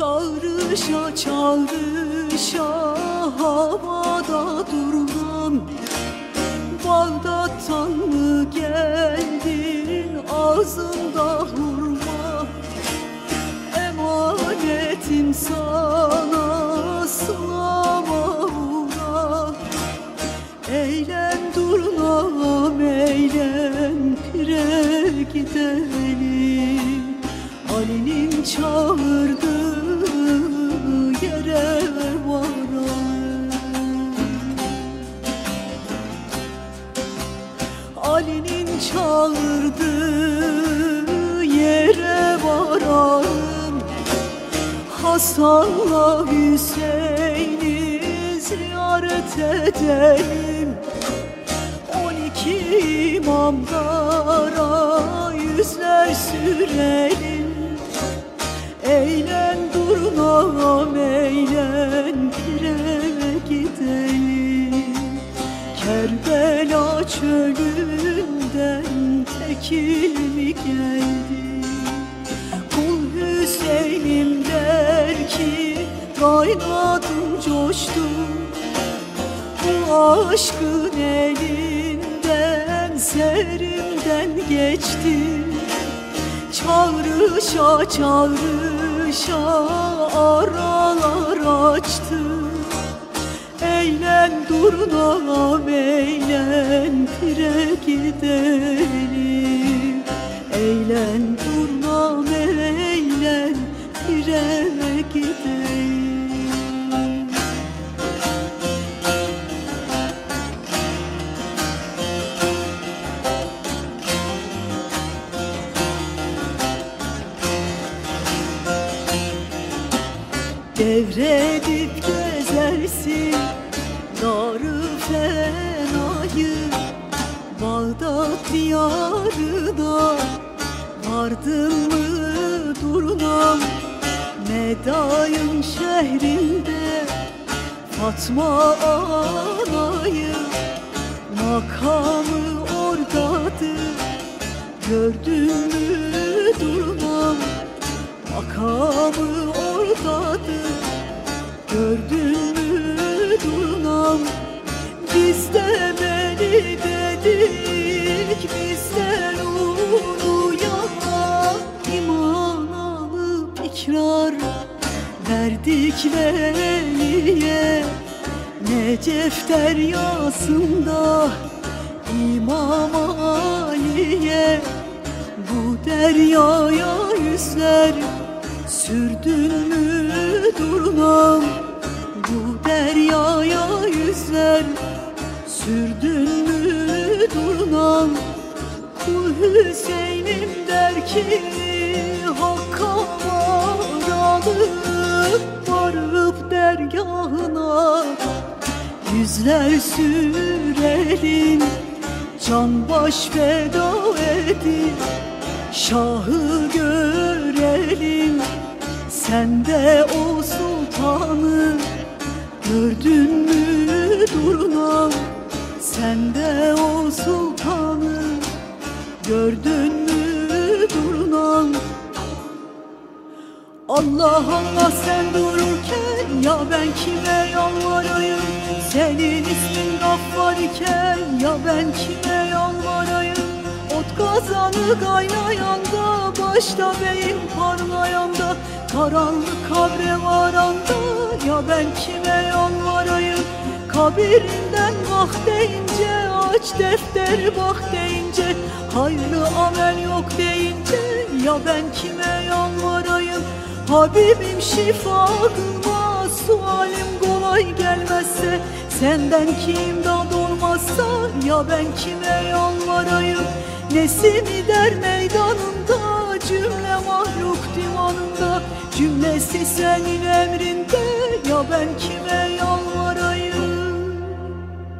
Çağrışa çağrışa havada durulan Bağdat'tan mı geldin ağzında hurma. Emanetim sana sınava uğra. Eğlen durnam eğlen pire gidelim. Ali'nin çağırdığı Hasan'la Hüseyin'i ziyaret edelim. On iki imamlara yüzler sürelim. Eğlen durnam eğlen pire gidelim. Kerbela çölünden tekil mi geldi? Kul Hüseyin'im kaynadım coştum. Bu aşkın elinden serimden geçtim Çağrışa çağrışa aralar açtı. Eğlen durnam eğlen pire gidelim. Eğlen Devredip gezersin Darı fenayı Bağdat diyarına Vardın mı durnam Medayın şehrinde Fatma anayı Makamı oradadır. Gördün mü durnam Makamı oradadır. Gördün mü durnam Biz de beni dedik Bizden uyan iman alıp ikrar Verdik veliye Necef deryasında İmam Ali'ye Bu deryaya yüzler Sürdün mü durnam Bu deryaya yüzler. Sürdün mü durnam Kul Hüseyin'im der ki Hakka varalım Varıp dergahına Yüzler sürelim. Can baş feda edip Şahı görelim Sen de o sultanı Gördün mü durnam Sen de o sultanı Gördün mü durnam Allah Allah sen dururken Ya ben kime yalvarayım? Senin ismin gaffar iken Ya ben kime yalvarayım? Ot kazanı kaynayanda Başta beyin parlayanda Karanlık kabre varanda. Ya ben kime yalvarayım? Kabirinden bak deyince Aç defteri bak deyince. Hayırlı amel yok deyince Ya ben kime yalvarayım? Habibim şifa kılma Sualim kolay gelmezse. Senden kim dad olmazsa Ya ben kime yalvarayım? Nesimi der meydanında Cümlesi senin emrinde Ya ben kime